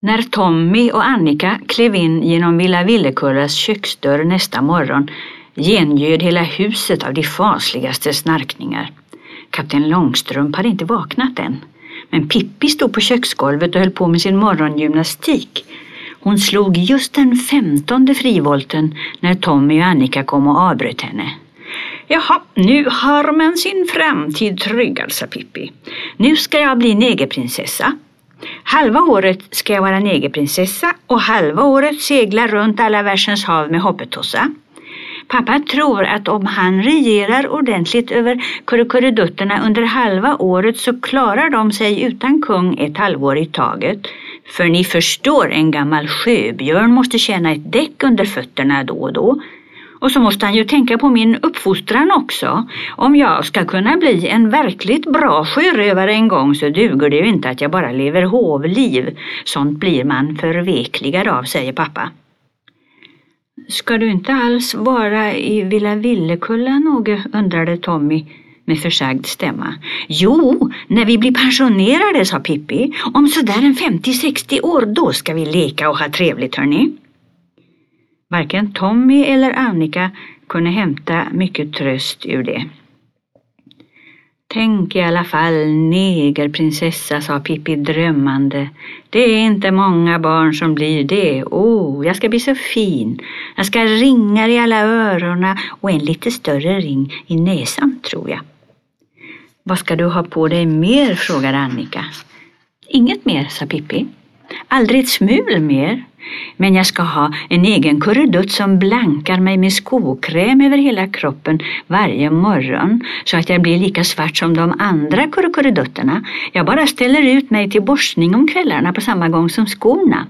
När Tommy och Annika klev in genom Villa Villekullas köksdörr nästa morgon gengöd hela huset av de fasligaste snarkningar. Kapten Långstrump hade inte vaknat än. Men Pippi stod på köksgolvet och höll på med sin morgongymnastik. Hon slog just den femtonde frivolten när Tommy och Annika kom och avbröt henne. Jaha, nu har man sin framtid tryggad, sa Pippi. Nu ska jag bli negerprinsessa. Halva året ska jag vara negerprinsessa och halva året segla runt alla världens hav med hoppetossa. Pappa tror att om han regerar ordentligt över kurrekurredutterna under halva året så klarar de sig utan kung ett halvår i taget. För ni förstår, en gammal sjöbjörn måste känna ett däck under fötterna då och då. Och så måste han ju tänka på min uppfostran också. Om jag ska kunna bli en verkligt bra sjörövare en gång så duger det ju inte att jag bara lever hovliv. Sånt blir man förvekligad av, säger pappa. Ska du inte alls vara i Villa Villekulla något, undrade Tommy med försagd stämma. Jo, när vi blir pensionerade, sa Pippi. Om sådär en 50-60 år, då ska vi leka och ha trevligt, hörni. Varken Tommy eller Annika kunde hämta mycket tröst ur det. Tänk i alla fall negerprinsessa, sa Pippi drömmande. Det är inte många barn som blir det. Åh, oh, jag ska bli så fin. Jag ska ha ringar i alla öronen och en lite större ring i näsan, tror jag. Vad ska du ha på dig mer? frågade Annika. Inget mer, sa Pippi. Aldrig ett smul mer. Men jag ska ha en egen kurredutt som blankar mig med skokräm över hela kroppen varje morgon så att jag blir lika svart som de andra kurrekurredutterna. Jag bara ställer ut mig till borstning om kvällarna på samma gång som skorna.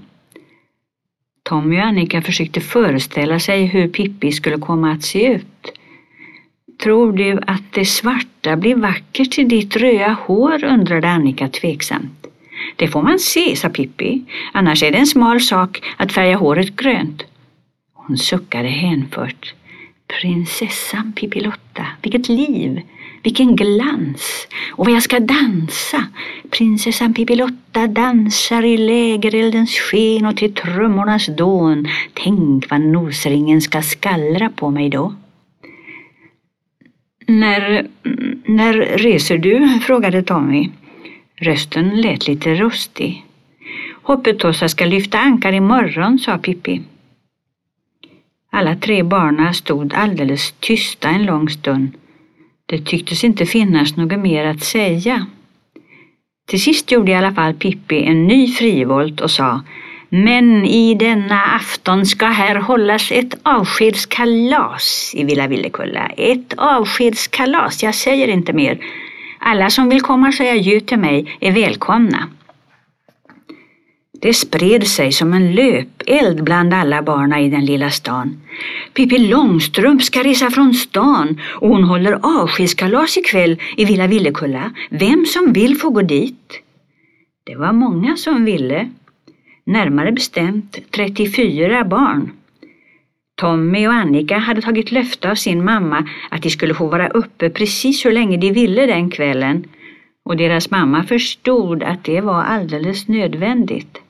Tommy och Annika försökte föreställa sig hur Pippi skulle komma att se ut. Tror du att det svarta blir vackert till ditt röda hår? undrade Annika tveksamt. Det får man se, sa Pippi. Annars är det en smal sak att färga håret grönt. Hon suckade hänfört. Prinsessan Pippilotta, vilket liv, vilken glans och vad jag ska dansa. Prinsessan Pippilotta dansar i lägereldens sken och till trummornas dån. Tänk vad nosringen ska skallra på mig då. När, när reser du? frågade Tommy. Rösten lät lite rustig. Hoppetossa ska lyfta ankar imorgon, sa Pippi. Alla tre barna stod alldeles tysta en lång stund. Det tycktes inte finnas något mer att säga. Till sist gjorde i alla fall Pippi en ny frivolt och sa Men i denna afton ska här hållas ett avskedskalas i Villa Villekulla. Ett avskedskalas, jag säger inte mer. Alla som vill komma och säga adjö till mig är välkomna. Det spred sig som en löpeld bland alla barna i den lilla stan. Pippi Långstrump ska resa från stan och hon håller avskedskalas ikväll i Villa Villekulla. Vem som vill får gå dit. Det var många som ville. Närmare bestämt 34 barn. Tommy och Annika hade tagit löfte av sin mamma att de skulle få vara uppe precis hur länge de ville den kvällen och deras mamma förstod att det var alldeles nödvändigt.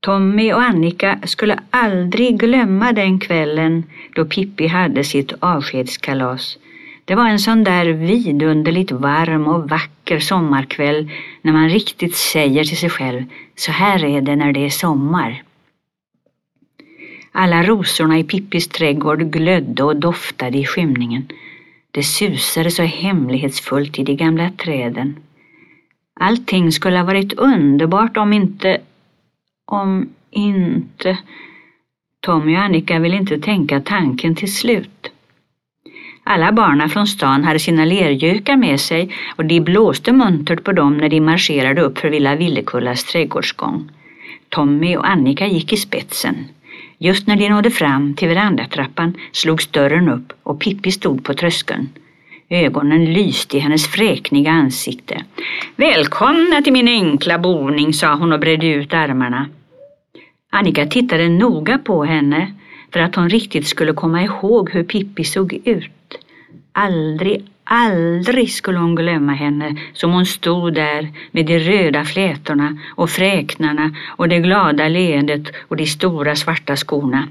Tommy och Annika skulle aldrig glömma den kvällen då Pippi hade sitt avskedskalas. Det var en sån där vidunderligt varm och vacker sommarkväll när man riktigt säger till sig själv, så här är det när det är sommar. Alla rosorna i Pippis trädgård glödde och doftade i skymningen. Det susade så hemlighetsfullt i de gamla träden. Allting skulle ha varit underbart om inte... Om inte... Tommy och Annika ville inte tänka tanken till slut. Alla barna från stan hade sina lergökar med sig och de blåste muntert på dem när de marscherade upp för Villa Villekullas trädgårdsgång. Tommy och Annika gick i spetsen. Just när de nådde fram till verandatrappan slogs dörren upp och Pippi stod på tröskeln. Ögonen lyste i hennes fräkniga ansikte. Välkomna till min enkla boning, sa hon och bredde ut armarna. Annika tittade noga på henne för att hon riktigt skulle komma ihåg hur Pippi såg ut. Aldrig, Aldrig skulle hon glömma henne som hon stod där med de röda flätorna och fräknarna och det glada leendet och de stora svarta skorna.